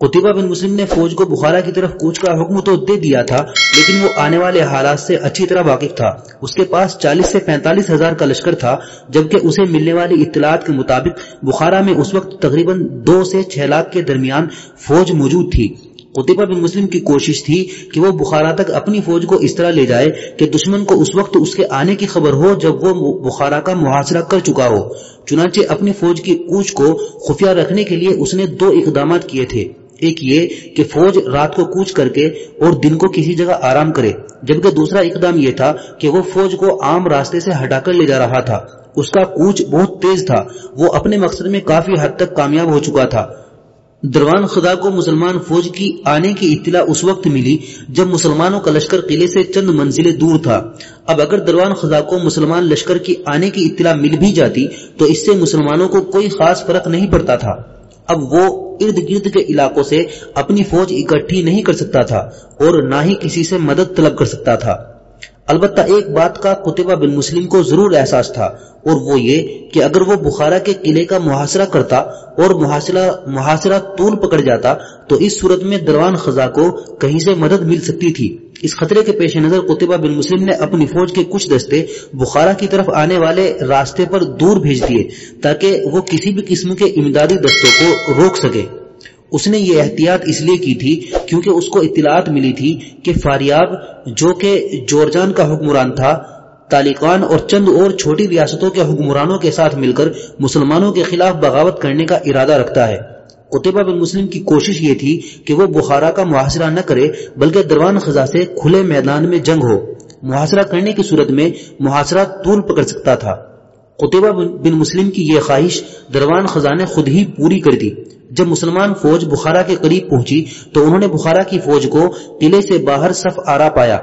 قطبہ بن مسلم نے فوج کو بخارا کی طرف کوچ کا حکم تو دے دیا تھا، لیکن وہ آنے والے حالات سے اچھی طرح واقف تھا۔ اس کے پاس چالیس سے پینتالیس ہزار کا لشکر تھا، جبکہ اسے ملنے والی اطلاعات کے مطابق بخارا میں اس وقت تقریباً دو سے چھ لاکھ کے درمیان فوج موجود تھی۔ قطبہ بن مسلم کی کوشش تھی کہ وہ بخارا تک اپنی فوج کو اس طرح لے جائے کہ دشمن کو اس وقت اس کے آنے کی خبر ہو جب وہ بخارا کا محاصرہ کر چکا ہو۔ چنانچہ اپنی فوج کی کوچ کو خفیہ رکھنے کے لیے اس نے دو اقدامات کیے تھے۔ ایک یہ کہ فوج رات کو کوچ کر کے اور دن کو کسی جگہ آرام کرے، جبکہ دوسرا اقدام یہ تھا کہ وہ فوج کو عام راستے سے ہٹا کر لے جا رہا تھا۔ اس کا کوچ بہت تیز تھا۔ وہ اپنے مقصد میں کافی حد تک کامیاب ہو چکا تھا۔ دروان خدا کو مسلمان فوج کی آنے کی اطلاع اس وقت ملی جب مسلمانوں کا لشکر قلعے سے چند منزلیں دور تھا۔ اب اگر دروان خدا کو مسلمان لشکر کی آنے کی اطلاع مل بھی جاتی تو اس سے مسلمانوں کو کوئی خاص فرق نہیں پڑتا تھا۔ اب وہ ارد گرد کے علاقوں سے اپنی فوج اکٹھی نہیں کر سکتا تھا اور نہ ہی کسی سے مدد طلب کر سکتا تھا۔ البتہ ایک بات کا قطبہ بن مسلم کو ضرور احساس تھا اور وہ یہ کہ اگر وہ بخارا کے قلعے کا محاصرہ کرتا اور محاصرہ طول پکڑ جاتا تو اس صورت میں دروان خزا کو کہیں سے مدد مل سکتی تھی۔ اس خطرے کے پیش نظر قطبہ بن مسلم نے اپنی فوج کے کچھ دستے بخارا کی طرف آنے والے راستے پر دور بھیج دیے تاکہ وہ کسی بھی قسم کے امدادی دستوں کو روک سکے۔ اس نے یہ احتیاط اس لیے کی تھی کیونکہ اس کو اطلاعات ملی تھی کہ فاریاب، جو کہ جورجان کا حکمران تھا تالقان اور چند اور چھوٹی ریاستوں کے حکمرانوں کے ساتھ مل کر مسلمانوں کے خلاف بغاوت کرنے کا ارادہ رکھتا ہے۔ قطبہ بن مسلم کی کوشش یہ تھی کہ وہ بخارا کا محاصرہ نہ کرے، بلکہ دروان خزا سے کھلے میدان میں جنگ ہو۔ محاصرہ کرنے کی صورت میں محاصرہ طول پکڑ سکتا تھا۔ قطبہ بن مسلم کی یہ خواہش دروان خزا نے خود ہی پوری کر دی۔ جب مسلمان فوج بخارا کے قریب پہنچی تو انہوں نے بخارا کی فوج کو قلعے سے باہر صف آرا پایا۔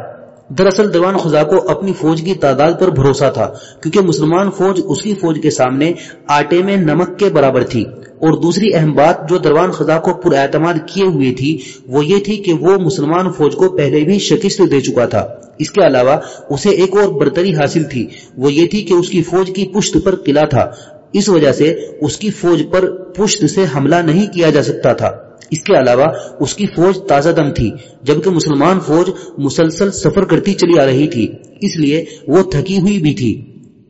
دراصل دیوان خزا کو اپنی فوج کی تعداد پر بھروسہ تھا، کیونکہ مسلمان فوج اس کی فوج کے سامنے آٹے میں نمک کے برابر تھی۔ اور دوسری اہم بات جو دروان خزا کو پر اعتماد کیے ہوئے تھی، وہ یہ تھی کہ وہ مسلمان فوج کو پہلے بھی شکست دے چکا تھا۔ اس کے علاوہ اسے ایک اور برتری حاصل تھی، وہ یہ تھی کہ اس کی فوج کی پشت پر قلعہ تھا۔ اس وجہ سے اس کی فوج پر پشت سے حملہ نہیں کیا جا سکتا تھا۔ اس کے علاوہ اس کی فوج تازہ دم تھی، جبکہ مسلمان فوج مسلسل سفر کرتی چلی آ رہی تھی، اس لیے وہ تھکی ہوئی بھی تھی۔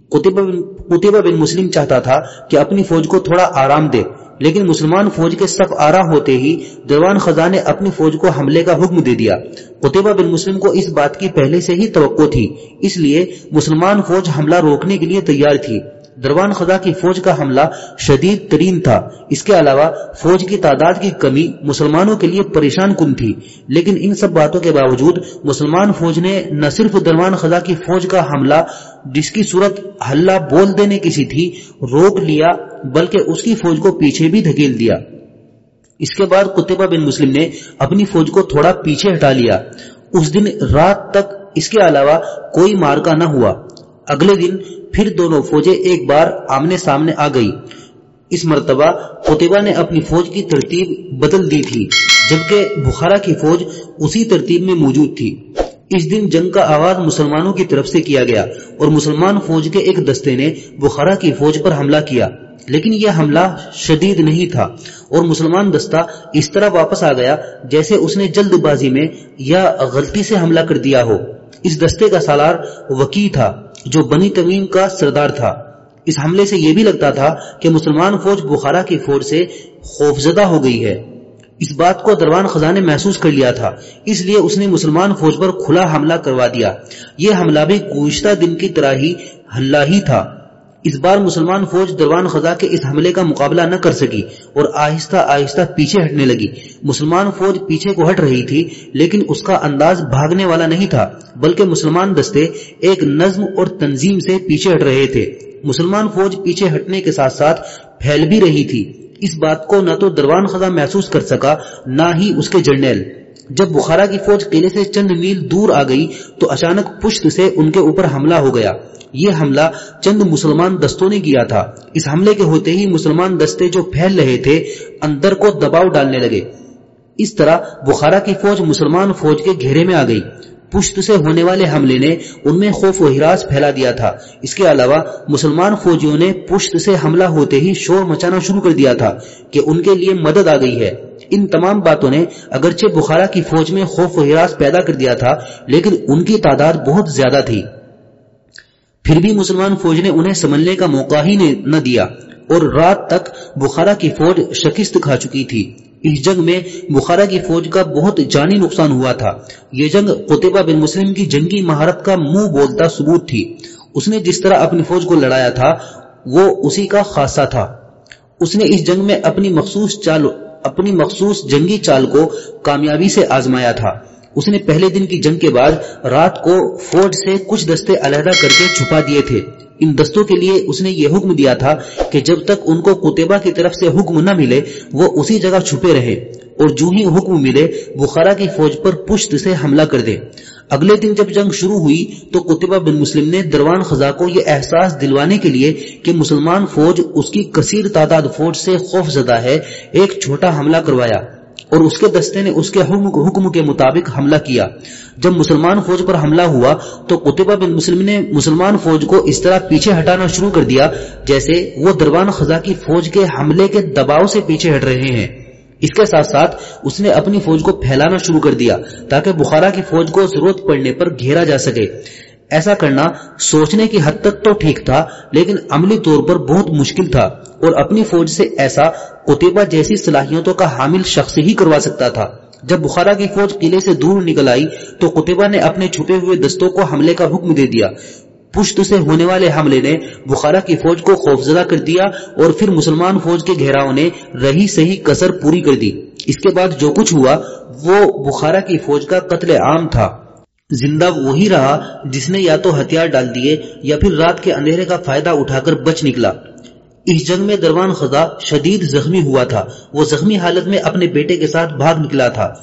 قطبہ بن مسلم چاہتا تھا کہ اپنی فوج کو تھوڑا آرام دے، لیکن مسلمان فوج کے صف آرا ہوتے ہی دیوان خزاں نے اپنی فوج کو حملے کا حکم دے دیا۔ قطبہ بن مسلم کو اس بات کی پہلے سے ہی توقع تھی، اس لیے مسلمان فوج حملہ روکنے کے لیے تیار تھی۔ دروان خدا کی فوج کا حملہ شدید ترین تھا۔ اس کے علاوہ فوج کی تعداد کی کمی مسلمانوں کے لیے پریشان کن تھی۔ لیکن ان سب باتوں کے باوجود مسلمان فوج نے نہ صرف دروان خدا کی فوج کا حملہ جس کی صورت حلہ بول دینے کی سی تھی، روک لیا، بلکہ اس کی فوج کو پیچھے بھی دھکیل دیا۔ اس کے بعد قطبہ بن مسلم نے اپنی فوج کو تھوڑا پیچھے ہٹا لیا۔ اس دن رات تک اس کے علاوہ کوئی مارکا نہ ہوا۔ اگلے دن پھر دونوں فوجیں ایک بار آمنے سامنے آ گئی اس مرتبہ قطبہ نے اپنی فوج کی ترتیب بدل دی تھی، جبکہ بخارا کی فوج اسی ترتیب میں موجود تھی۔ اس دن جنگ کا آغاز مسلمانوں کی طرف سے کیا گیا اور مسلمان فوج کے ایک دستے نے بخارا کی فوج پر حملہ کیا۔ لیکن یہ حملہ شدید نہیں تھا اور مسلمان دستہ اس طرح واپس آ گیا جیسے اس نے جلد بازی میں یا غلطی سے حملہ کر دیا ہو۔ اس دستے کا سالار وکی تھا۔ جو بنی تمیم کا سردار تھا۔ اس حملے سے یہ بھی لگتا تھا کہ مسلمان فوج بخارا کی فوج سے خوفزدہ ہو گئی ہے۔ اس بات کو دروان خزاں نے محسوس کر لیا تھا۔ اس لیے اس نے مسلمان فوج پر کھلا حملہ کروا دیا۔ یہ حملہ بھی گزشتہ دن کی طرح ہی ہلا ہی تھا۔ اس بار مسلمان فوج دروان خزا کے اس حملے کا مقابلہ نہ کر سکی اور آہستہ آہستہ پیچھے ہٹنے لگی۔ مسلمان فوج پیچھے کو ہٹ رہی تھی، لیکن اس کا انداز بھاگنے والا نہیں تھا، بلکہ مسلمان دستے ایک نظم اور تنظیم سے پیچھے ہٹ رہے تھے۔ مسلمان فوج پیچھے ہٹنے کے ساتھ ساتھ پھیل بھی رہی تھی۔ اس بات کو نہ تو دروان خزا محسوس کر سکا، نہ ہی اس کے جرنیل۔ جب بخارا کی فوج قلعے سے چند میل دور آ گئی تو اچانک پشت سے ان کے اوپر حملہ ہو گیا۔ یہ حملہ چند مسلمان دستوں نے کیا تھا۔ اس حملے کے ہوتے ہی مسلمان دستے جو پھیل رہے تھے، اندر کو دباؤ ڈالنے لگے۔ اس طرح بخارا کی فوج مسلمان فوج کے گھیرے میں آ گئی۔ پشت سے ہونے والے حملے نے ان میں خوف و ہراس پھیلا دیا تھا۔ اس کے علاوہ مسلمان فوجیوں نے پشت سے حملہ ہوتے ہی شور مچانا شروع کر دیا تھا کہ ان کے لیے مدد آ گئی ہے۔ ان تمام باتوں نے اگرچہ بخارا کی فوج میں خوف و ہراس پیدا کر دیا تھا، لیکن ان کی تعداد بہت زیادہ تھی۔ پھر بھی مسلمان فوج نے انہیں سمجھنے کا موقع ہی نہ دیا اور رات تک بخارا کی فوج شکست کھا چکی تھی۔ اس جنگ میں بخارا کی فوج کا بہت جانی نقصان ہوا تھا۔ یہ جنگ قطبہ بن مسلم کی جنگی مہارت کا منہ بولتا ثبوت تھی۔ اس نے جس طرح اپنی فوج کو لڑایا تھا، وہ اسی کا خاصہ تھا۔ اس نے اس جنگ میں اپنی مخصوص چال، اپنی مخصوص جنگی چال کو کامیابی سے آزمایا تھا۔ اس نے پہلے دن کی جنگ کے بعد رات کو فوج سے کچھ دستے علیحدہ کر کے چھپا دیے تھے۔ ان دستوں کے لیے اس نے یہ حکم دیا تھا کہ جب تک ان کو کتبہ کی طرف سے حکم نہ ملے، وہ اسی جگہ چھپے رہے اور جو ہی حکم ملے، بخارا کی فوج پر پشت سے حملہ کر دے۔ اگلے دن جب جنگ شروع ہوئی، تو قطبہ بن مسلم نے دروان خزا کو یہ احساس دلوانے کے لیے کہ مسلمان فوج اس کی کثیر تعداد فوج سے خوف زدہ ہے، ایک چھوٹا حملہ کروایا۔ اور اس کے دستے نے اس کے حکم کے مطابق حملہ کیا۔ جب مسلمان فوج پر حملہ ہوا تو قطبہ بن مسلم نے مسلمان فوج کو اس طرح پیچھے ہٹانا شروع کر دیا جیسے وہ دروان خزا کی فوج کے حملے کے دباؤ سے پیچھے ہٹ رہے ہیں۔ اس کے ساتھ ساتھ اس نے اپنی فوج کو پھیلانا شروع کر دیا تاکہ بخارا کی فوج کو ضرورت پڑنے پر گھیرا جا سکے۔ ایسا کرنا سوچنے کی حد تک تو ٹھیک تھا، لیکن عملی طور پر بہت مشکل تھا اور اپنی فوج سے ایسا قطبہ جیسی صلاحیتوں کا حامل شخص ہی کروا سکتا تھا۔ جب بخارا کی فوج قلعے سے دور نکل آئی تو قطبہ نے اپنے چھپے ہوئے دستوں کو حملے کا حکم دے دیا۔ پشت سے ہونے والے حملے نے بخارا کی فوج کو خوفزدہ کر دیا اور پھر مسلمان فوج کے گھیراؤ نے رہی صحیح کسر پوری کر دی۔ اس کے بعد جو کچھ ہوا، وہ بخارا کی فوج کا قتل عام تھا۔ زندہ وہی رہا جس نے یا تو ہتھیار ڈال دیے یا پھر رات کے اندھیرے کا فائدہ اٹھا کر بچ نکلا۔ اس جنگ میں دروان خزا شدید زخمی ہوا تھا۔ وہ زخمی حالت میں اپنے بیٹے کے ساتھ بھاگ نکلا تھا۔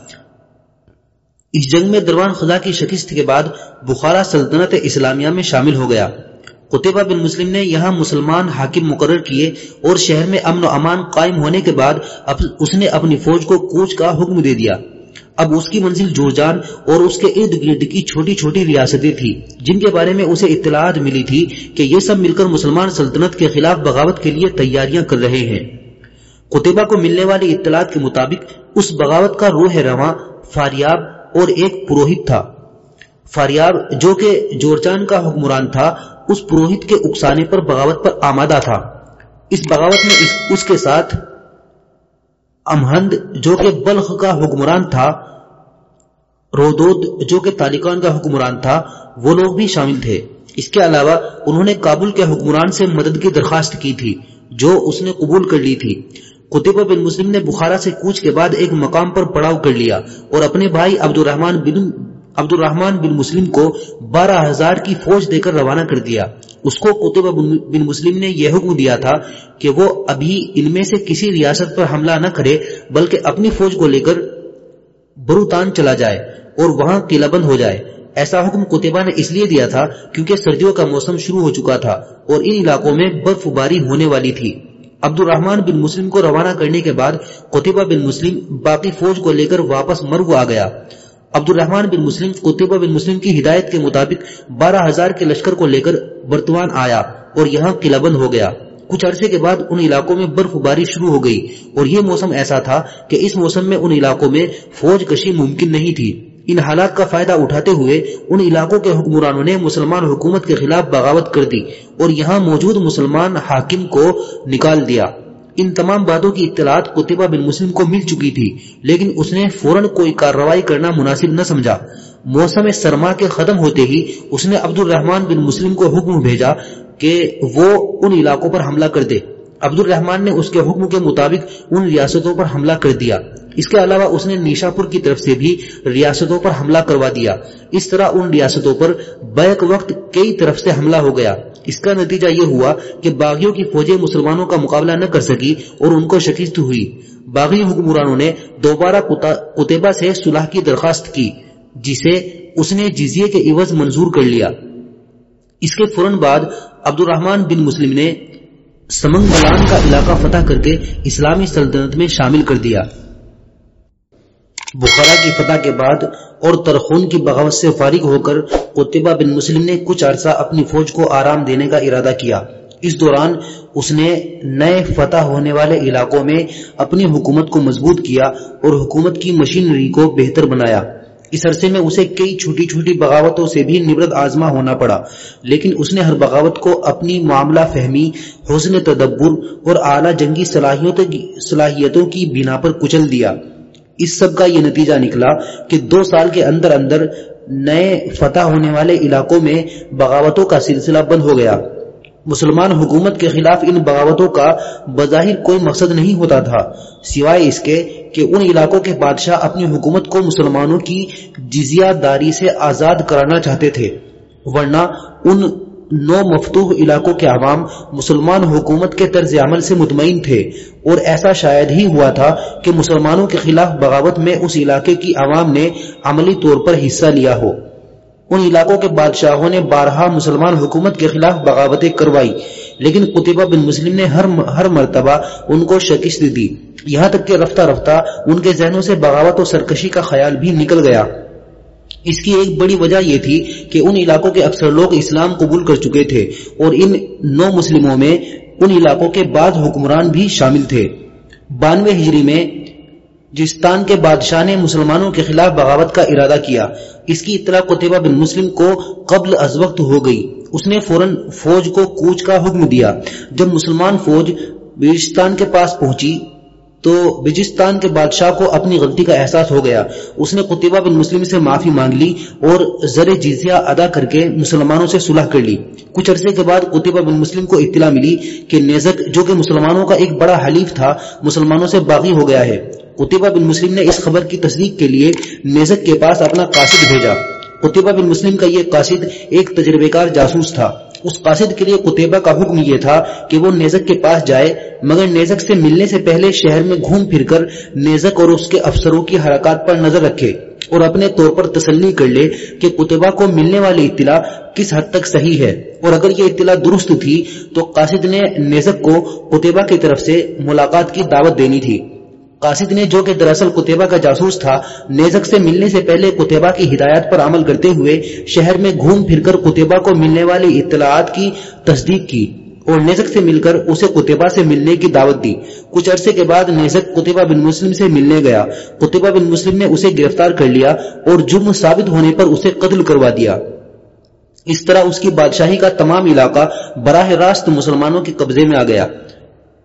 اس جنگ میں دروان خدا کی شکست کے بعد بخارا سلطنت اسلامیہ میں شامل ہو گیا۔ قطبہ بن مسلم نے یہاں مسلمان حاکم مقرر کیے اور شہر میں امن و امان قائم ہونے کے بعد اس نے اپنی فوج کو کوچ کا حکم دے دیا۔ اب اس کی منزل جورجان اور اس کے ارد گرد کی چھوٹی چھوٹی ریاستیں تھی جن کے بارے میں اسے اطلاعات ملی تھی کہ یہ سب مل کر مسلمان سلطنت کے خلاف بغاوت کے لیے تیاریاں کر رہے ہیں۔ قطبہ کو ملنے والی اطلاعات کے مطابق اس بغاوت کا روح رواں فاریاب اور ایک پروہت تھا۔ فاریاب جو کہ جورجان کا حکمران تھا اس پروہت کے اکسانے پر بغاوت پر آمادہ تھا۔ اس بغاوت میں اس, اس کے ساتھ امہند جو کہ بلخ کا حکمران تھا، رودود، جو کہ تالکان کا حکمران تھا، وہ لوگ بھی شامل تھے۔ اس کے علاوہ، انہوں نے کابل کے حکمران سے مدد کی درخواست کی تھی، جو اس نے قبول کر لی تھی۔ قطبہ بن مسلم نے بخارا سے کوچ کے بعد ایک مقام پر پڑاؤ کر لیا اور اپنے بھائی عبد الرحمن بن عبد الرحمان بن مسلم کو بارہ ہزار کی فوج دے کر روانہ کر دیا۔ اس کو قطبہ بن مسلم نے یہ حکم دیا تھا کہ وہ ابھی ان میں سے کسی ریاست پر حملہ نہ کرے، بلکہ اپنی فوج کو لے کر بروتان چلا جائے اور وہاں قلعہ بند ہو جائے۔ ایسا حکم قطبہ نے اس لیے دیا تھا کیونکہ سردیوں کا موسم شروع ہو چکا تھا اور ان علاقوں میں برف باری ہونے والی تھی۔ عبد الرحمان بن مسلم کو روانہ کرنے کے بعد قطبہ بن مسلم باقی فوج کو لے کر واپس مرو آ گیا۔ عبد الرحمان بن مسلم، قطبہ بن مسلم کی ہدایت کے مطابق بارہ ہزار کے لشکر کو لے کر برتوان آیا اور یہاں قلعہ بند ہو گیا۔ کچھ عرصے کے بعد ان علاقوں میں برف باری شروع ہو گئی اور یہ موسم ایسا تھا کہ اس موسم میں ان علاقوں میں فوج کشی ممکن نہیں تھی۔ ان حالات کا فائدہ اٹھاتے ہوئے ان علاقوں کے حکمرانوں نے مسلمان حکومت کے خلاف بغاوت کر دی اور یہاں موجود مسلمان حاکم کو نکال دیا۔ ان تمام باتوں کی اطلاعات قطبہ بن مسلم کو مل چکی تھی، لیکن اس نے فوراً کوئی کارروائی کرنا مناسب نہ سمجھا۔ موسم سرما کے ختم ہوتے ہی اس نے عبد الرحمان بن مسلم کو حکم بھیجا کہ وہ ان علاقوں پر حملہ کر دے۔ عبد الرحمان نے اس کے حکم کے مطابق ان ریاستوں پر حملہ کر دیا۔ اس کے علاوہ اس نے نیشا پور کی طرف سے بھی ریاستوں پر حملہ کروا دیا۔ اس طرح ان ریاستوں پر بیک وقت کئی طرف سے حملہ ہو گیا۔ اس کا نتیجہ یہ ہوا کہ باغیوں کی فوجیں مسلمانوں کا مقابلہ نہ کر سکی اور ان کو شکست ہوئی۔ باغی حکمرانوں نے دوبارہ قطبہ سے صلح کی درخواست کی، جسے اس نے جزیے کے عوض منظور کر لیا۔ اس کے فوراً بعد عبد الرحمان بن مسلم نے سمنگ ملان کا علاقہ فتح کر کے اسلامی سلطنت میں شامل کر دیا۔ بخارا کی فتح کے بعد اور ترخون کی بغاوت سے فارغ ہو کر قطبہ بن مسلم نے کچھ عرصہ اپنی فوج کو آرام دینے کا ارادہ کیا۔ اس دوران اس نے نئے فتح ہونے والے علاقوں میں اپنی حکومت کو مضبوط کیا اور حکومت کی مشینری کو بہتر بنایا۔ اس عرصے میں اسے کئی چھوٹی چھوٹی بغاوتوں سے بھی نبرت آزما ہونا پڑا، لیکن اس نے ہر بغاوت کو اپنی معاملہ فہمی، حسن تدبر اور اعلیٰ جنگی صلاحیتوں کی بنا پر کچل دیا۔ اس سب کا یہ نتیجہ نکلا کہ دو سال کے اندر اندر نئے فتح ہونے والے علاقوں میں بغاوتوں کا سلسلہ بند ہو گیا۔ مسلمان حکومت کے خلاف ان بغاوتوں کا بظاہر کوئی مقصد نہیں ہوتا تھا۔ سوائے اس کے کہ ان علاقوں کے بادشاہ اپنی حکومت کو مسلمانوں کی جزیہ داری سے آزاد کرانا چاہتے تھے۔ ورنہ ان نو مفتوح علاقوں کے عوام مسلمان حکومت کے طرز عمل سے مطمئن تھے اور ایسا شاید ہی ہوا تھا کہ مسلمانوں کے خلاف بغاوت میں اس علاقے کی عوام نے عملی طور پر حصہ لیا ہو۔ ان علاقوں کے بادشاہوں نے بارہا مسلمان حکومت کے خلاف بغاوتیں کروائی، لیکن قطبہ بن مسلم نے ہر ہر مرتبہ ان کو شکست دی۔ یہاں تک کہ رفتہ رفتہ ان کے ذہنوں سے بغاوت و سرکشی کا خیال بھی نکل گیا۔ اس کی ایک بڑی وجہ یہ تھی کہ ان علاقوں کے اکثر لوگ اسلام قبول کر چکے تھے اور ان نو مسلموں میں ان علاقوں کے بعد حکمران بھی شامل تھے۔ بانوے ہجری میں جستان کے بادشاہ نے مسلمانوں کے خلاف بغاوت کا ارادہ کیا۔ اس کی اطلاع قطبہ بن مسلم کو قبل از وقت ہو گئی۔ اس نے فوراً فوج کو کوچ کا حکم دیا۔ جب مسلمان فوج بلوچستان کے پاس پہنچی تو بلوچستان کے بادشاہ کو اپنی غلطی کا احساس ہو گیا۔ اس نے قطبہ بن مسلم سے معافی مانگ لی اور زر جزیہ ادا کر کے مسلمانوں سے صلح کر لی۔ کچھ عرصے کے بعد قطبہ بن مسلم کو اطلاع ملی کہ نیزک جو کہ مسلمانوں کا ایک بڑا حلیف تھا، مسلمانوں سے باغی ہو گیا ہے۔ قطبہ بن مسلم نے اس خبر کی تصدیق کے لیے نیزک کے پاس اپنا قاصد بھیجا۔ قطبہ بن مسلم کا یہ قاصد ایک تجربے کار جاسوس تھا۔ اس قاصد کے لیے قطبہ کا حکم یہ تھا کہ وہ نیزک کے پاس جائے، مگر نیزک سے ملنے سے پہلے شہر میں گھوم پھر کر نیزک اور اس کے افسروں کی حرکات پر نظر رکھے اور اپنے طور پر تسلی کر لے کہ قطبہ کو ملنے والی اطلاع کس حد تک صحیح ہے۔ اور اگر یہ اطلاع درست تھی، تو قاصد نے نیزک کو قطبہ کی طرف سے ملاقات کی دعوت دینی تھی۔ قاصد نے جو کہ دراصل کتبہ کا جاسوس تھا، نیزک سے ملنے سے پہلے کتبہ کی ہدایات پر عمل کرتے ہوئے شہر میں گھوم پھر کر کتبہ کو ملنے والی اطلاعات کی تصدیق کی اور نیزک سے مل کر اسے کتبہ سے ملنے کی دعوت دی۔ کچھ عرصے کے بعد نیزک کتبہ بن مسلم سے ملنے گیا۔ کتبہ بن مسلم نے اسے گرفتار کر لیا اور جرم ثابت ہونے پر اسے قتل کروا دیا۔ اس طرح اس کی بادشاہی کا تمام علاقہ براہ راست مسلمانوں کے قبضے میں آ گیا۔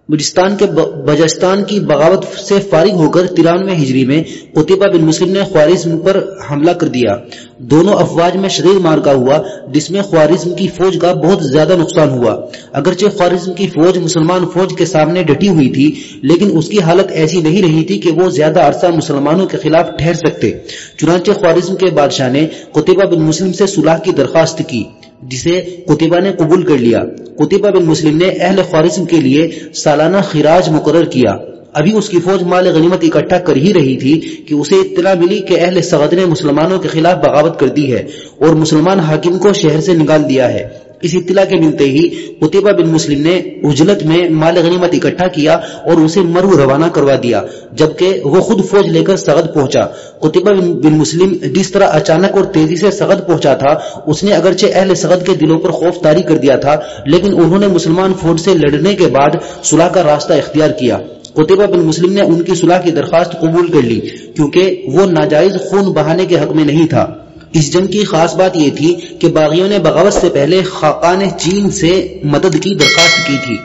بلوچستان کے بجستان کی بغاوت سے فارغ ہو کر ترانوے ہجری میں قطبہ بن مسلم نے خوارزم پر حملہ کر دیا۔ دونوں افواج میں شدید مارکا ہوا، جس میں خوارزم کی فوج کا بہت زیادہ نقصان ہوا۔ اگرچہ خوارزم کی فوج مسلمان فوج کے سامنے ڈٹی ہوئی تھی، لیکن اس کی حالت ایسی نہیں رہی تھی کہ وہ زیادہ عرصہ مسلمانوں کے خلاف ٹھہر سکتے۔ چنانچہ خوارزم کے بادشاہ نے قطبہ بن مسلم سے صلح کی درخواست کی۔ جسے قطبہ نے قبول کر لیا۔ قطبہ بن مسلم نے اہل خوارزم کے لیے سالانہ خراج مقرر کیا۔ ابھی اس کی فوج مال غنیمت اکٹھا کر ہی رہی تھی کہ اسے اطلاع ملی کہ اہل سغد نے مسلمانوں کے خلاف بغاوت کر دی ہے اور مسلمان حاکم کو شہر سے نکال دیا ہے۔ اس اطلاع کے ملتے ہی قطبہ بن مسلم نے اجلت میں مال غنیمت اکٹھا کیا اور اسے مرو روانہ کروا دیا، جبکہ وہ خود فوج لے کر سغد پہنچا۔ قطبہ بن مسلم جس طرح اچانک اور تیزی سے سغد پہنچا تھا، اس نے اگرچہ اہل سغد کے دلوں پر خوف تاری کر دیا تھا، لیکن انہوں نے مسلمان فوج سے لڑنے کے بعد صلح کا راستہ اختیار کیا۔ قطبہ بن مسلم نے ان کی صلح کی درخواست قبول کر لی، کیونکہ وہ ناجائز خون بہانے کے حق میں نہیں تھا۔ اس جنگ کی خاص بات یہ تھی کہ باغیوں نے بغاوت سے پہلے خاقان چین سے مدد کی درخواست کی تھی۔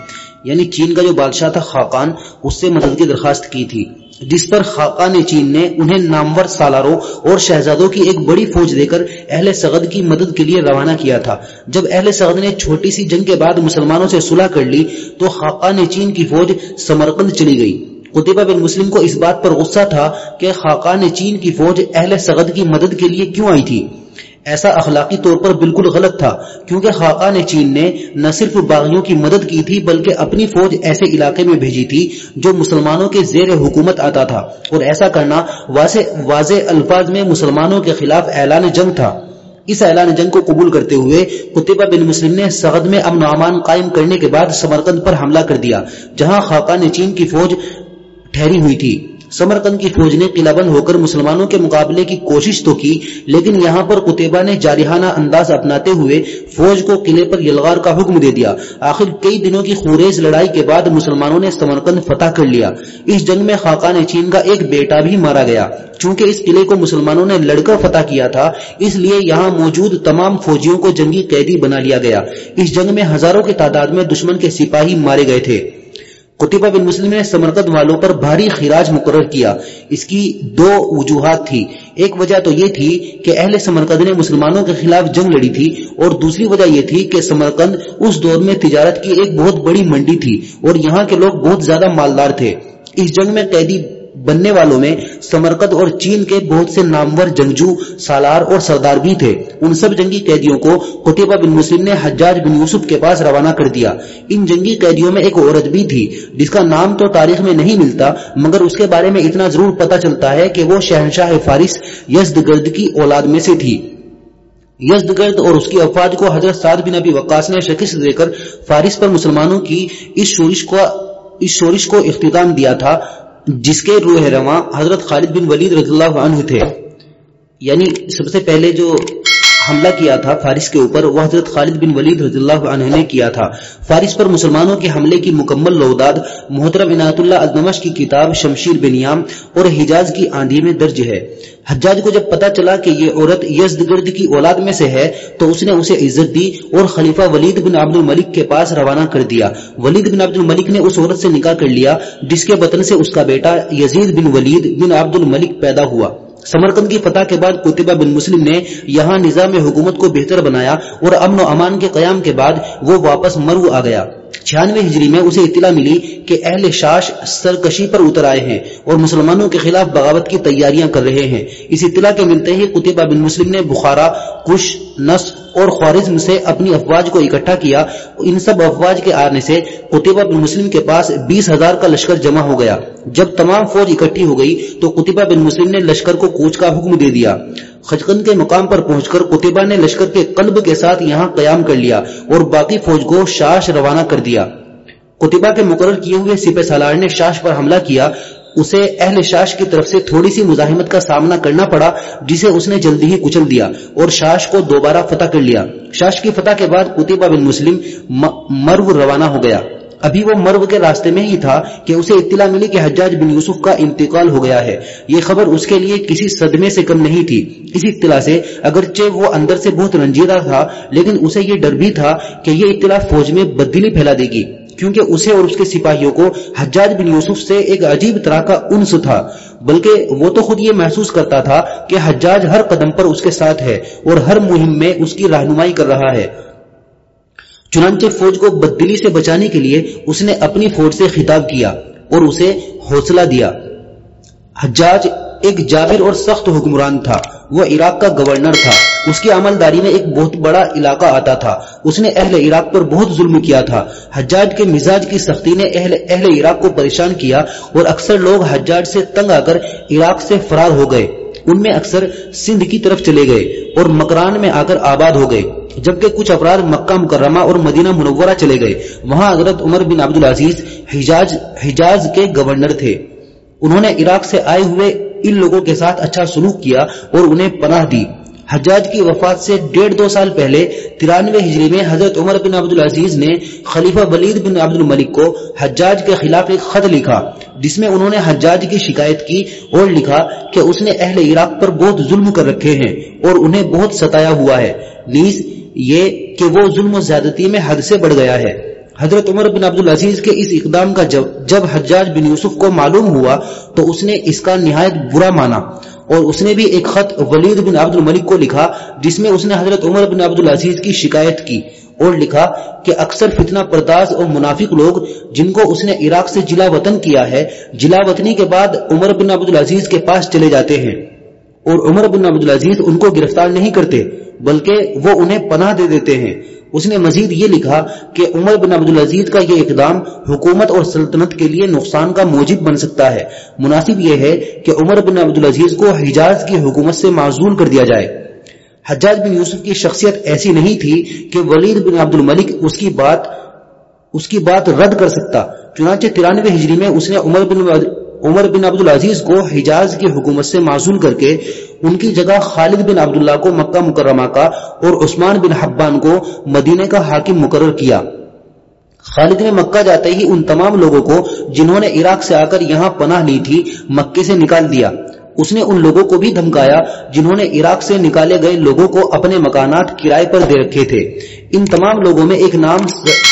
یعنی چین کا جو بادشاہ تھا خاقان، اس سے مدد کی درخواست کی تھی۔ جس پر خاقان چین نے انہیں نامور سالاروں اور شہزادوں کی ایک بڑی فوج دے کر اہل سغد کی مدد کے لیے روانہ کیا تھا۔ جب اہل سغد نے چھوٹی سی جنگ کے بعد مسلمانوں سے صلح کر لی، تو خاقان چین کی فوج سمرقند چلی گئی۔ قطبہ بن مسلم کو اس بات پر غصہ تھا کہ خاقان چین کی فوج اہل سغد کی مدد کے لیے کیوں آئی تھی؟ ایسا اخلاقی طور پر بالکل غلط تھا، کیونکہ خاقان چین نے نہ صرف باغیوں کی مدد کی تھی، بلکہ اپنی فوج ایسے علاقے میں بھیجی تھی جو مسلمانوں کے زیر حکومت آتا تھا۔ اور ایسا کرنا واضح الفاظ میں مسلمانوں کے خلاف اعلان جنگ تھا۔ اس اعلان جنگ کو قبول کرتے ہوئے قطبہ بن مسلم نے سغد میں امن و امان قائم کرنے کے بعد سمرقند پر حملہ کر دیا، جہاں خاقان چین کی فوج ٹھہری ہوئی تھی۔ سمرقند کی فوج نے قلعہ بند ہو کر مسلمانوں کے مقابلے کی کوشش تو کی، لیکن یہاں پر قطبہ نے جارحانہ انداز اپناتے ہوئے فوج کو قلعے پر یلغار کا حکم دے دیا۔ آخر کئی دنوں کی خوریز لڑائی کے بعد مسلمانوں نے سمرقند فتح کر لیا۔ اس جنگ میں خاقان چین کا ایک بیٹا بھی مارا گیا۔ چونکہ اس قلعے کو مسلمانوں نے لڑکا فتح کیا تھا، اس لیے یہاں موجود تمام فوجیوں کو جنگی قیدی بنا لیا گیا۔ اس جنگ میں ہزاروں کی تعداد میں دشمن کے سپاہی مارے گئے تھے۔ قطبہ بن مسلم نے سمرقد والوں پر بھاری خراج مقرر کیا۔ اس کی دو وجوہات تھی۔ ایک وجہ تو یہ تھی کہ اہل سمرقند نے مسلمانوں کے خلاف جنگ لڑی تھی اور دوسری وجہ یہ تھی کہ سمرقند اس دور میں تجارت کی ایک بہت بڑی منڈی تھی اور یہاں کے لوگ بہت زیادہ مالدار تھے۔ اس جنگ میں قیدی بننے والوں میں سمرکت اور چین کے بہت سے نامور جنگجو، سالار اور سردار بھی تھے۔ ان سب جنگی قیدیوں کو قطبہ بن مسلم نے حجاج بن یوسف کے پاس روانہ کر دیا۔ ان جنگی قیدیوں میں ایک عورت بھی تھی، جس کا نام تو تاریخ میں نہیں ملتا، مگر اس کے بارے میں اتنا ضرور پتا چلتا ہے کہ وہ شہنشاہ فارس یزد گرد کی اولاد میں سے تھی۔ یزد گرد اور اس کی افواج کو حضرت سعد بن ابی وقاص نے شکست دے کر فارس پر مسلمانوں کی اس شورش کو اس شورش کو اختتام دیا تھا۔ جس کے روح رواں حضرت خالد بن ولید رضی اللہ عنہ تھے۔ یعنی سب سے پہلے جو حملہ کیا تھا فارس کے اوپر، وہ حضرت خالد بن ولید رضی اللہ عنہ نے کیا تھا۔ فارس پر مسلمانوں کے حملے کی مکمل لوداد، محترم عنایت اللہ ادمش کی کتاب شمشیر بنیام اور حجاز کی آندھی میں درج ہے۔ حجاج کو جب پتا چلا کہ یہ عورت یزد گرد کی اولاد میں سے ہے، تو اس نے اسے عزت دی اور خلیفہ ولید بن عبد الملک کے پاس روانہ کر دیا۔ ولید بن عبد الملک نے اس عورت سے نکاح کر لیا، جس کے بطن سے اس کا بیٹا یزید بن ولید بن عبد الملک پیدا ہوا۔ سمرکند کی فتح کے بعد قطبہ بن مسلم نے یہاں نظام حکومت کو بہتر بنایا اور امن و امان کے قیام کے بعد وہ واپس مرو آ گیا۔ چھیانوے ہجری میں اسے اطلاع ملی کہ اہل شاش سرکشی پر اتر آئے ہیں اور مسلمانوں کے خلاف بغاوت کی تیاریاں کر رہے ہیں۔ اس اطلاع کے ملتے ہی قطبہ بن مسلم نے بخارا، کش نس اور خوارزم سے اپنی افواج کو اکٹھا کیا۔ ان سب افواج کے آنے سے قطبہ بن مسلم کے پاس بیس ہزار کا لشکر جمع ہو گیا۔ جب تمام فوج اکٹھی ہو گئی تو قطبہ بن مسلم نے لشکر کو کوچ کا حکم دے دیا۔ خجقند کے مقام پر پہنچ کر قطبہ نے لشکر کے قلب کے ساتھ یہاں قیام کر لیا اور باقی فوج کو شاش روانہ کر دیا۔ قطبہ کے مقرر کیے ہوئے سپہ سالار نے شاش پر حملہ کیا۔ اسے اہل شاش کی طرف سے تھوڑی سی مزاحمت کا سامنا کرنا پڑا، جسے اس نے جلدی ہی کچل دیا اور شاش کو دوبارہ فتح کر لیا۔ شاش کی فتح کے بعد قطبہ بن مسلم مرو روانہ ہو گیا۔ ابھی وہ مرو کے راستے میں ہی تھا کہ اسے اطلاع ملی کہ حجاج بن یوسف کا انتقال ہو گیا ہے۔ یہ خبر اس کے لیے کسی صدمے سے کم نہیں تھی۔ اسی اطلاع سے اگرچہ وہ اندر سے بہت رنجیدہ تھا، لیکن اسے یہ ڈر بھی تھا کہ یہ اطلاع فوج میں بدلی پھیلا دے گی، کیونکہ اسے اور اس کے سپاہیوں کو حجاج بن یوسف سے ایک عجیب طرح کا انس تھا۔ بلکہ وہ تو خود یہ محسوس کرتا تھا کہ حجاج ہر قدم پر اس کے ساتھ ہے اور ہر مہم میں اس کی رہنمائی کر رہا ہے۔ چنانچہ فوج کو بدلی سے بچانے کے لیے اس نے اپنی فوج سے خطاب کیا اور اسے حوصلہ دیا۔ حجاج ایک جابر اور سخت حکمران تھا۔ وہ عراق کا گورنر تھا۔ اس کی عملداری میں ایک بہت بڑا علاقہ آتا تھا۔ اس نے اہل عراق پر بہت ظلم کیا تھا۔ حجاج کے مزاج کی سختی نے اہل اہل عراق کو پریشان کیا اور اکثر لوگ حجاج سے تنگ آ کر عراق سے فرار ہو گئے۔ ان میں اکثر سندھ کی طرف چلے گئے اور مکران میں آ کر آباد ہو گئے، جبکہ کچھ افراد مکہ مکرمہ اور مدینہ منورہ چلے گئے۔ وہاں حضرت عمر بن عبدالعزیز حجاز حجاز کے گورنر تھے۔ انہوں نے عراق سے آئے ہوئے ان لوگوں کے ساتھ اچھا سلوک کیا اور انہیں پناہ دی۔ حجاج کی وفات سے ڈیڑھ دو سال پہلے ترانوے ہجری میں حضرت عمر بن عبدالعزیز نے خلیفہ ولید بن عبد الملک کو حجاج کے خلاف ایک خط لکھا، جس میں انہوں نے حجاج کی شکایت کی اور لکھا کہ اس نے اہل عراق پر بہت ظلم کر رکھے ہیں اور انہیں بہت ستایا ہوا ہے۔ نیز یہ کہ وہ ظلم و زیادتی میں حد سے بڑھ گیا ہے۔ حضرت عمر بن عبدالعزیز کے اس اقدام کا جب جب حجاج بن یوسف کو معلوم ہوا تو اس نے اس کا نہایت برا مانا اور اس نے بھی ایک خط ولید بن عبد الملک کو لکھا جس میں اس نے حضرت عمر بن عبدالعزیز کی شکایت کی اور لکھا کہ اکثر فتنہ پرداز اور منافق لوگ جن کو اس نے عراق سے جلا وطن کیا ہے، جلا وطنی کے بعد عمر بن عبدالعزیز کے پاس چلے جاتے ہیں اور عمر بن عبدالعزیز ان کو گرفتار نہیں کرتے، بلکہ وہ انہیں پناہ دے دیتے ہیں۔ اس نے مزید یہ لکھا کہ عمر بن عبدالعزیز کا یہ اقدام حکومت اور سلطنت کے لیے نقصان کا موجب بن سکتا ہے۔ مناسب یہ ہے کہ عمر بن عبدالعزیز کو حجاز کی حکومت سے معذول کر دیا جائے۔ حجاج بن یوسف کی شخصیت ایسی نہیں تھی کہ ولید بن عبد الملک اس کی بات، اس کی بات رد کر سکتا۔ چنانچہ ترانوے ہجری میں اس نے عمر بن عمر بن عبدالعزیز کو حجاز کی حکومت سے معزول کر کے ان کی جگہ خالد بن عبداللہ کو مکہ مکرمہ کا اور عثمان بن حبان کو مدینہ کا حاکم مقرر کیا۔ خالد نے مکہ جاتے ہی ان تمام لوگوں کو جنہوں نے عراق سے آ کر یہاں پناہ لی تھی مکے سے نکال دیا۔ اس نے ان لوگوں کو بھی دھمکایا جنہوں نے عراق سے نکالے گئے لوگوں کو اپنے مکانات کرائے پر دے رکھے تھے۔ ان تمام لوگوں میں ایک نام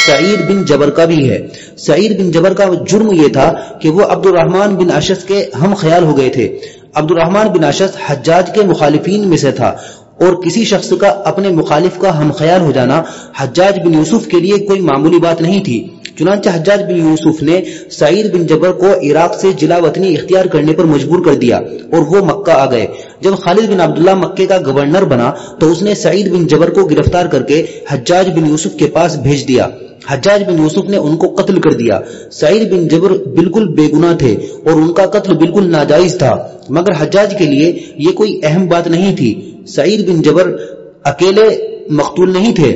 سعید بن جبر کا بھی ہے۔ سعید بن جبر کا جرم یہ تھا کہ وہ عبد الرحمان بن اشس کے ہم خیال ہو گئے تھے۔ عبد الرحمان بن اشس حجاج کے مخالفین میں سے تھا اور کسی شخص کا اپنے مخالف کا ہم خیال ہو جانا حجاج بن یوسف کے لیے کوئی معمولی بات نہیں تھی۔ چنانچہ حجاج بن یوسف نے سعید بن جبر کو عراق سے جلا وطنی اختیار کرنے پر مجبور کر دیا اور وہ مکہ آ گئے۔ جب خالد بن عبداللہ مکے کا گورنر بنا تو اس نے سعید بن جبر کو گرفتار کر کے حجاج بن یوسف کے پاس بھیج دیا۔ حجاج بن یوسف نے ان کو قتل کر دیا۔ سعید بن جبر بالکل بے گنا تھے اور ان کا قتل بالکل ناجائز تھا۔ مگر حجاج کے لیے یہ کوئی اہم بات نہیں تھی۔ سعید بن جبر اکیلے مقتول نہیں تھے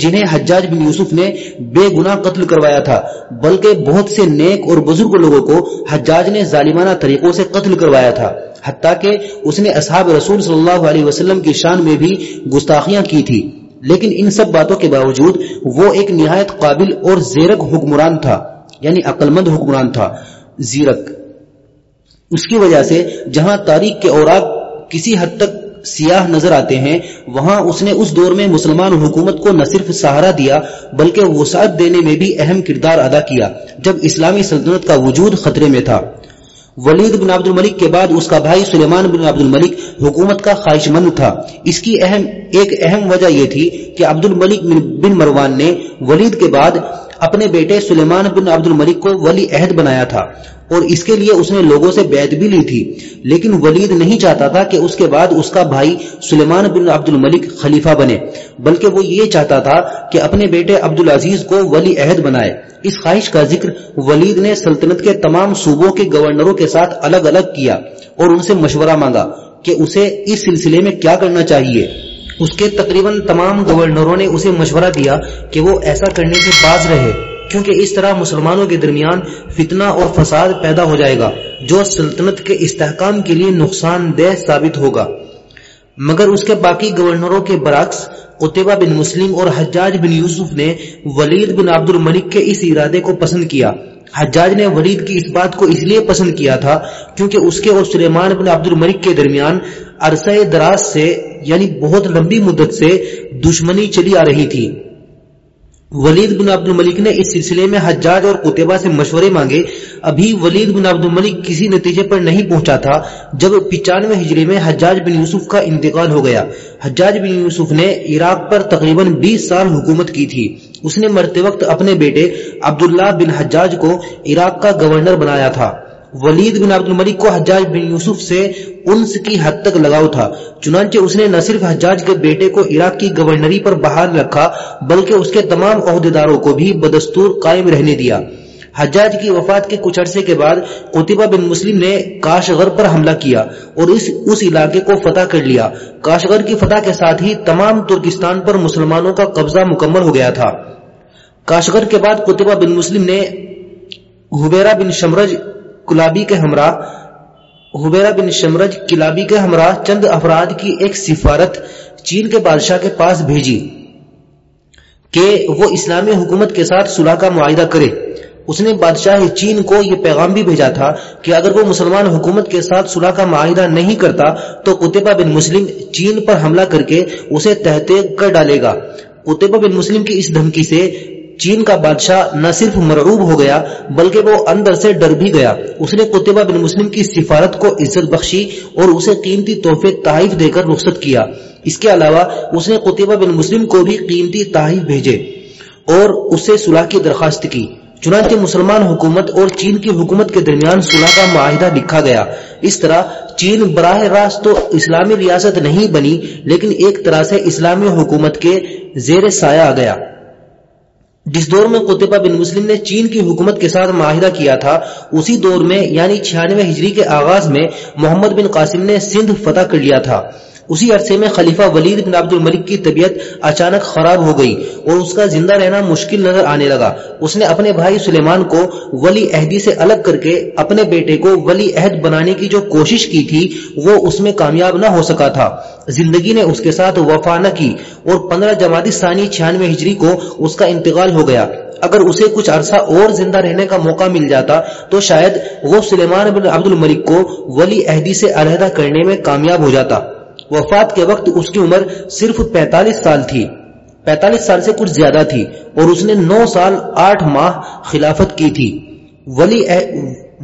جنہیں حجاج بن یوسف نے بے گناہ قتل کروایا تھا، بلکہ بہت سے نیک اور بزرگ لوگوں کو حجاج نے ظالمانہ طریقوں سے قتل کروایا تھا۔ حتیٰ کہ اس نے اصحاب رسول صلی اللہ علیہ وسلم کی شان میں بھی گستاخیاں کی تھی لیکن ان سب باتوں کے باوجود وہ ایک نہایت قابل اور زیرک حکمران تھا یعنی مند حکمران تھا، زیرک۔ اس کی وجہ سے جہاں تاریخ کے اوراق کسی حد تک سیاہ نظر آتے ہیں، وہاں اس نے اس دور میں مسلمان حکومت کو نہ صرف سہارا دیا، بلکہ وسعت دینے میں بھی اہم کردار ادا کیا، جب اسلامی سلطنت کا وجود خطرے میں تھا۔ ولید بن عبد الملک کے بعد اس کا بھائی سلیمان بن عبد الملک حکومت کا خواہش مند تھا۔ اس کی اہم، ایک اہم وجہ یہ تھی کہ عبد الملک بن مروان نے ولید کے بعد اپنے بیٹے سلیمان بن عبد الملک کو ولی عہد بنایا تھا اور اس کے لیے اس نے لوگوں سے بیعت بھی لی تھی۔ لیکن ولید نہیں چاہتا تھا کہ اس کے بعد اس کا بھائی سلیمان بن عبد الملک خلیفہ بنے، بلکہ وہ یہ چاہتا تھا کہ اپنے بیٹے عبد العزیز کو ولی عہد بنائے۔ اس خواہش کا ذکر ولید نے سلطنت کے تمام صوبوں کے گورنروں کے ساتھ الگ الگ کیا اور ان سے مشورہ مانگا کہ اسے اس سلسلے میں کیا کرنا چاہیے۔ اس کے تقریباً تمام گورنروں نے اسے مشورہ دیا کہ وہ ایسا کرنے سے باز رہے، کیونکہ اس طرح مسلمانوں کے درمیان فتنہ اور فساد پیدا ہو جائے گا، جو سلطنت کے استحکام کے لیے نقصان دہ ثابت ہوگا۔ مگر اس کے باقی گورنروں کے برعکس، قطبہ بن مسلم اور حجاج بن یوسف نے ولید بن عبد الملک کے اس ارادے کو پسند کیا۔ حجاج نے ولید کی اس بات کو اس لیے پسند کیا تھا کیونکہ اس کے اور سلیمان بن عبد الملک کے درمیان عرصہ دراز سے یعنی بہت لمبی مدت سے دشمنی چلی آ رہی تھی۔ ولید بن عبد الملک نے اس سلسلے میں حجاج اور قطبہ سے مشورے مانگے۔ ابھی ولید بن عبد الملک کسی نتیجے پر نہیں پہنچا تھا، جب پچانوے ہجری میں حجاج بن یوسف کا انتقال ہو گیا۔ حجاج بن یوسف نے عراق پر تقریباً بیس سال حکومت کی تھی۔ اس نے مرتے وقت اپنے بیٹے عبداللہ بن حجاج کو عراق کا گورنر بنایا تھا۔ ولید بن عبد الملک کو حجاج بن یوسف سے انس کی حد تک لگاؤ تھا، چنانچہ اس نے نہ صرف حجاج کے بیٹے کو عراق کی گورنری پر بحال رکھا، بلکہ اس کے تمام عہدیداروں کو بھی بدستور قائم رہنے دیا۔ حجاج کی وفات کے کچھ عرصے کے بعد قطبہ بن مسلم نے کاشغر پر حملہ کیا اور اس اس علاقے کو فتح کر لیا۔ کاشغر کی فتح کے ساتھ ہی تمام ترکستان پر مسلمانوں کا قبضہ مکمل ہو گیا تھا۔ کاشغر کے بعد قطبہ بن مسلم نے حبیرہ بن شمرج کلابی کے ہمراہ، حبیرہ بن شمرج کلابی کے ہمراہ چند افراد کی ایک سفارت چین کے بادشاہ کے پاس بھیجی کہ وہ اسلامی حکومت کے ساتھ صلح کا معاہدہ کرے۔ اس نے بادشاہ چین کو یہ پیغام بھی بھیجا تھا کہ اگر وہ مسلمان حکومت کے ساتھ صلح کا معاہدہ نہیں کرتا تو قطبہ بن مسلم چین پر حملہ کر کے اسے تحتے کر ڈالے گا۔ قطبہ بن مسلم کی اس دھمکی سے چین کا بادشاہ نہ صرف مرعوب ہو گیا، بلکہ وہ اندر سے ڈر بھی گیا۔ اس نے قطبہ بن مسلم کی سفارت کو عزت بخشی اور اسے قیمتی تحفے تحائف دے کر رخصت کیا۔ اس کے علاوہ، اس نے قطبہ بن مسلم کو بھی قیمتی تحائف بھیجے اور اس سے صلح کی درخواست کی۔ چنانچہ مسلمان حکومت اور چین کی حکومت کے درمیان صلح کا معاہدہ لکھا گیا۔ اس طرح چین براہ راست تو اسلامی ریاست نہیں بنی، لیکن ایک طرح سے اسلامی حکومت کے زیر سایہ آ گیا۔ جس دور میں قطبہ بن مسلم نے چین کی حکومت کے ساتھ معاہدہ کیا تھا، اسی دور میں یعنی چھیانوے ہجری کے آغاز میں، محمد بن قاسم نے سندھ فتح کر لیا تھا۔ اسی عرصے میں خلیفہ ولید بن عبد الملک کی طبیعت اچانک خراب ہو گئی اور اس کا زندہ رہنا مشکل نظر آنے لگا۔ اس نے اپنے بھائی سلیمان کو ولی عہدی سے الگ کر کے اپنے بیٹے کو ولی عہد بنانے کی جو کوشش کی تھی، وہ اس میں کامیاب نہ ہو سکا تھا۔ زندگی نے اس کے ساتھ وفا نہ کی اور پندرہ جماعتی ثانی چھیانوے ہجری کو اس کا انتقال ہو گیا۔ اگر اسے کچھ عرصہ اور زندہ رہنے کا موقع مل جاتا تو شاید وہ سلیمان بن عبد الملک کو ولی عہدی سے علیحدہ کرنے میں کامیاب ہو جاتا۔ وفات کے وقت اس کی عمر صرف پینتالیس سال تھی۔ پینتالیس سال سے کچھ زیادہ تھی اور اس نے نو سال آٹھ ماہ خلافت کی تھی۔ ولی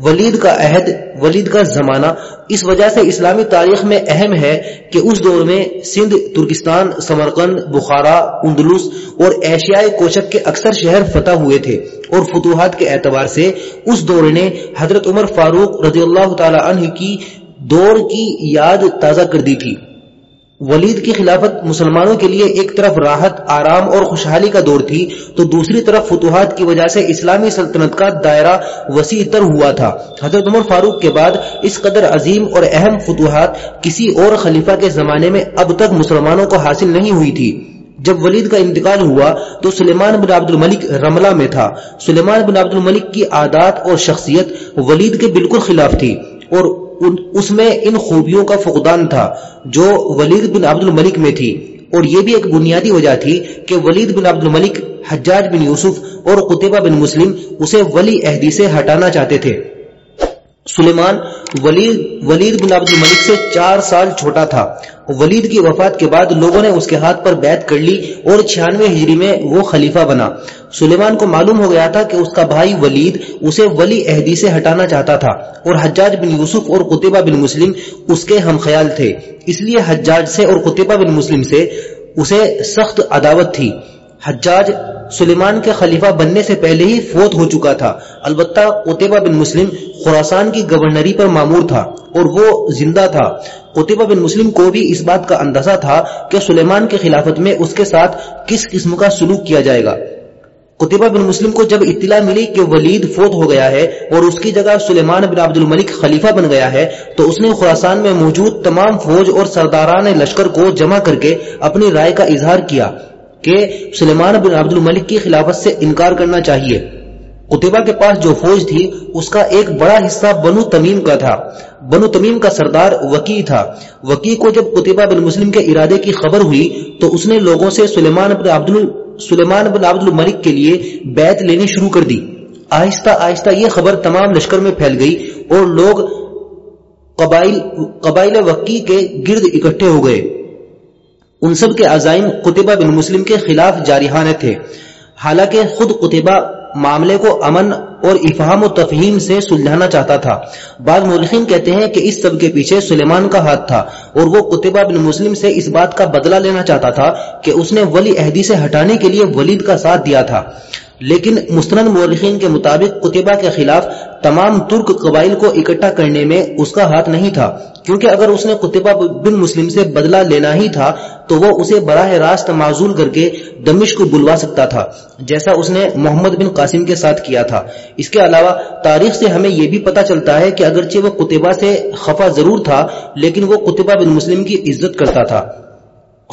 ولید کا عہد، ولید کا زمانہ اس وجہ سے اسلامی تاریخ میں اہم ہے کہ اس دور میں سندھ، ترکستان، سمرقند، بخارا، اندلس اور ایشیائی کوچک کے اکثر شہر فتح ہوئے تھے اور فتوحات کے اعتبار سے اس دور نے حضرت عمر فاروق رضی اللہ تعالی عنہ کی دور کی یاد تازہ کر دی تھی۔ ولید کی خلافت مسلمانوں کے لیے ایک طرف راحت، آرام اور خوشحالی کا دور تھی، تو دوسری طرف فتوحات کی وجہ سے اسلامی سلطنت کا دائرہ وسیع تر ہوا تھا۔ حضرت عمر فاروق کے بعد اس قدر عظیم اور اہم فتوحات کسی اور خلیفہ کے زمانے میں اب تک مسلمانوں کو حاصل نہیں ہوئی تھی۔ جب ولید کا انتقال ہوا تو سلیمان بن عبد الملک رملہ میں تھا۔ سلیمان بن عبد الملک کی عادات اور شخصیت ولید کے بالکل خلاف تھی اور اس میں ان خوبیوں کا فقدان تھا جو ولید بن عبد الملک میں تھی۔ اور یہ بھی ایک بنیادی وجہ تھی کہ ولید بن عبد الملک، حجاج بن یوسف اور قطبہ بن مسلم اسے ولی عہدی سے ہٹانا چاہتے تھے۔ سلیمان ولید ولید بن عبد الملک سے چار سال چھوٹا تھا۔ ولید کی وفات کے بعد لوگوں نے اس کے ہاتھ پر بیعت کر لی اور چھیانوے ہجری میں وہ خلیفہ بنا۔ سلیمان کو معلوم ہو گیا تھا کہ اس کا بھائی ولید اسے ولی عہدی سے ہٹانا چاہتا تھا اور حجاج بن یوسف اور قطبہ بن مسلم اس کے ہم خیال تھے۔ اس لیے حجاج سے اور قطبہ بن مسلم سے اسے سخت عداوت تھی۔ حجاج سلیمان کے خلیفہ بننے سے پہلے ہی فوت ہو چکا تھا۔ البتہ قطبہ بن مسلم خوراسان کی گورنری پر معمور تھا اور وہ زندہ تھا۔ قطبہ بن مسلم کو بھی اس بات کا اندازہ تھا کہ سلیمان کے خلافت میں اس کے ساتھ کس قسم کا سلوک کیا جائے گا۔ قطبہ بن مسلم کو جب اطلاع ملی کہ ولید فوت ہو گیا ہے اور اس کی جگہ سلیمان بن عبد الملک خلیفہ بن گیا ہے تو اس نے خوراسان میں موجود تمام فوج اور سرداران لشکر کو جمع کر کے اپنی رائے کا اظہار کیا۔ کہ سلیمان بن عبد الملک کی خلافت سے انکار کرنا چاہیے۔ قطبہ کے پاس جو فوج تھی، اس کا ایک بڑا حصہ بنو تمیم کا تھا۔ بنو تمیم کا سردار وکی تھا۔ وکی کو جب قطبہ بن مسلم کے ارادے کی خبر ہوئی، تو اس نے لوگوں سے سلیمان بن عبد سلیمان بن عبد الملک کے لیے بیعت لینی شروع کر دی۔ آہستہ آہستہ یہ خبر تمام لشکر میں پھیل گئی اور لوگ قبائل قبائل وکی کے گرد اکٹھے ہو گئے۔ ان سب کے عزائم قطبہ بن مسلم کے خلاف جارحانے تھے۔ حالانکہ خود قطبہ معاملے کو امن اور افہام و تفہیم سے سلجھانا چاہتا تھا۔ بعض مورخین کہتے ہیں کہ اس سب کے پیچھے سلیمان کا ہاتھ تھا اور وہ قطبہ بن مسلم سے اس بات کا بدلہ لینا چاہتا تھا کہ اس نے ولی عہدی سے ہٹانے کے لیے ولید کا ساتھ دیا تھا۔ لیکن مستند مورخین کے مطابق قطبہ کے خلاف تمام ترک قبائل کو اکٹھا کرنے میں اس کا ہاتھ نہیں تھا، کیونکہ اگر اس نے قطبہ بن مسلم سے بدلہ لینا ہی تھا تو وہ اسے براہ راست معذول کر کے دمشق کو بلوا سکتا تھا، جیسا اس نے محمد بن قاسم کے ساتھ کیا تھا۔ اس کے علاوہ تاریخ سے ہمیں یہ بھی پتا چلتا ہے کہ اگرچہ وہ قطبہ سے خفا ضرور تھا، لیکن وہ قطبہ بن مسلم کی عزت کرتا تھا۔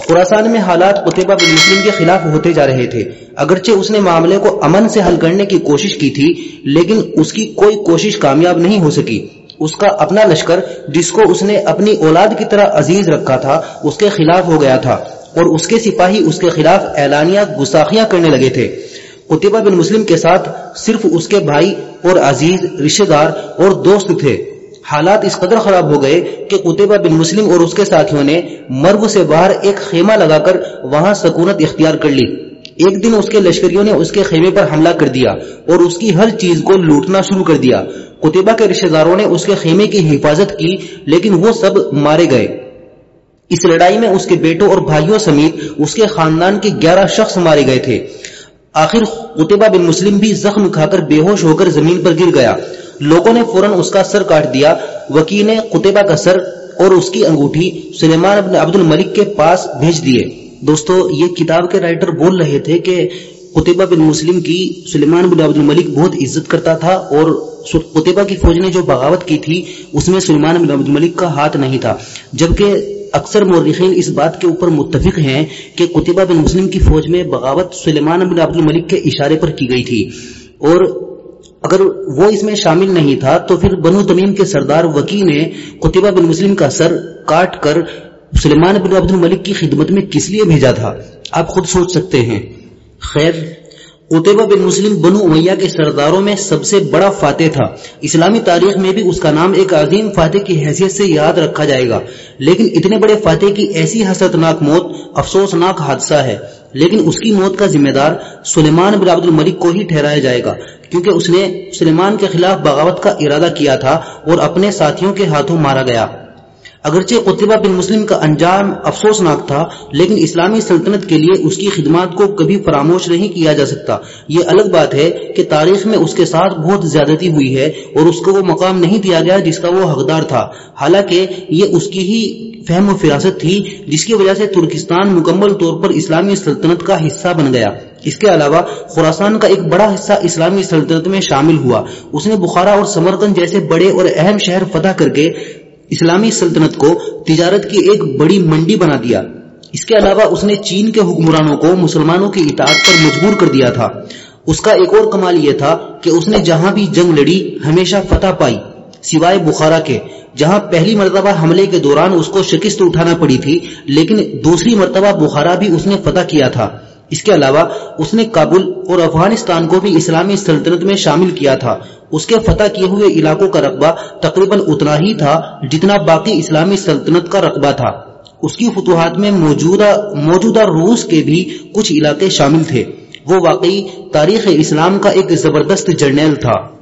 خوراسان میں حالات قطبہ بن مسلم کے خلاف ہوتے جا رہے تھے۔ اگرچہ اس نے معاملے کو امن سے حل کرنے کی کوشش کی تھی، لیکن اس کی کوئی کوشش کامیاب نہیں ہو سکی۔ اس کا اپنا لشکر، جس کو اس نے اپنی اولاد کی طرح عزیز رکھا تھا، اس کے خلاف ہو گیا تھا۔ اور اس کے سپاہی اس کے خلاف اعلانیہ گستاخیاں کرنے لگے تھے۔ قطبہ بن مسلم کے ساتھ صرف اس کے بھائی اور عزیز، رشتہ دار اور دوست تھے۔ حالات اس قدر خراب ہو گئے کہ قطبہ بن مسلم اور اس کے ساتھیوں نے مرو سے باہر ایک خیمہ لگا کر وہاں سکونت اختیار کر لی۔ ایک دن اس کے لشکریوں نے اس کے خیمے پر حملہ کر دیا اور اس کی ہر چیز کو لوٹنا شروع کر دیا۔ قطبہ کے رشتہ داروں نے اس کے خیمے کی حفاظت کی، لیکن وہ سب مارے گئے۔ اس لڑائی میں اس کے بیٹوں اور بھائیوں سمیت اس کے خاندان کے گیارہ شخص مارے گئے تھے۔ آخر قطبہ بن مسلم بھی زخم کھا کر بے ہوش ہو کر زمین پر گر گیا۔ لوگوں نے فوراً اس کا سر کاٹ دیا۔ وکیل نے قطبہ کا سر اور اس کی انگوٹھی سلیمان بن عبد الملک کے پاس بھیج دیے۔ دوستو، یہ کتاب کے رائٹر بول رہے تھے کہ قطبہ بن مسلم کی سلیمان بن عبد الملک بہت عزت کرتا تھا اور قطبہ کی فوج نے جو بغاوت کی تھی، اس میں سلیمان بن عبد الملک کا ہاتھ نہیں تھا۔ جبکہ اکثر مورخین اس بات کے اوپر متفق ہیں کہ قطبہ بن مسلم کی فوج میں بغاوت سلیمان بن عبد الملک کے اشارے پر کی گئی تھی۔ اور اگر وہ اس میں شامل نہیں تھا تو پھر بنو تمیم کے سردار وکی نے قطبہ بن مسلم کا سر کاٹ کر سلیمان بن عبد الملک کی خدمت میں کس لیے بھیجا تھا؟ آپ خود سوچ سکتے ہیں۔ خیر قطبہ بن مسلم بنو امیہ کے سرداروں میں سب سے بڑا فاتح تھا۔ اسلامی تاریخ میں بھی اس کا نام ایک عظیم فاتح کی حیثیت سے یاد رکھا جائے گا۔ لیکن اتنے بڑے فاتح کی ایسی حسرتناک موت افسوسناک حادثہ ہے۔ لیکن اس کی موت کا ذمہ دار سلیمان بن عبد الملک کو ہی ٹھہرایا جائے گا۔ کیونکہ اس نے سلیمان کے خلاف بغاوت کا ارادہ کیا تھا اور اپنے ساتھیوں کے ہاتھوں مارا گیا۔ اگرچہ قطبہ بن مسلم کا انجام افسوسناک تھا، لیکن اسلامی سلطنت کے لیے اس کی خدمات کو کبھی فراموش نہیں کیا جا سکتا۔ یہ الگ بات ہے کہ تاریخ میں اس کے ساتھ بہت زیادتی ہوئی ہے اور اس کو وہ مقام نہیں دیا گیا جس کا وہ حقدار تھا۔ حالانکہ یہ اس کی ہی فہم و فراست تھی جس کی وجہ سے ترکستان مکمل طور پر اسلامی سلطنت کا حصہ بن گیا۔ اس کے علاوہ خوراسان کا ایک بڑا حصہ اسلامی سلطنت میں شامل ہوا۔ اس نے بخارا اور سمرکند جیسے بڑے اور اہم شہر فتح کر کے اسلامی سلطنت کو تجارت کی ایک بڑی منڈی بنا دیا۔ اس کے علاوہ اس نے چین کے حکمرانوں کو مسلمانوں کی اطاعت پر مجبور کر دیا تھا۔ اس کا ایک اور کمال یہ تھا کہ اس نے جہاں بھی جنگ لڑی، ہمیشہ فتح پائی، سوائے بخارا کے، جہاں پہلی مرتبہ حملے کے دوران اس کو شکست اٹھانا پڑی تھی، لیکن دوسری مرتبہ بخارا بھی اس نے فتح کیا تھا۔ اس کے علاوہ اس نے کابل اور افغانستان کو بھی اسلامی سلطنت میں شامل کیا تھا۔ اس کے فتح کیے ہوئے علاقوں کا رقبہ تقریباً اتنا ہی تھا جتنا باقی اسلامی سلطنت کا رقبہ تھا۔ اس کی فتوحات میں موجودہ موجودہ روس کے بھی کچھ علاقے شامل تھے۔ وہ واقعی تاریخ اسلام کا ایک زبردست جرنیل تھا۔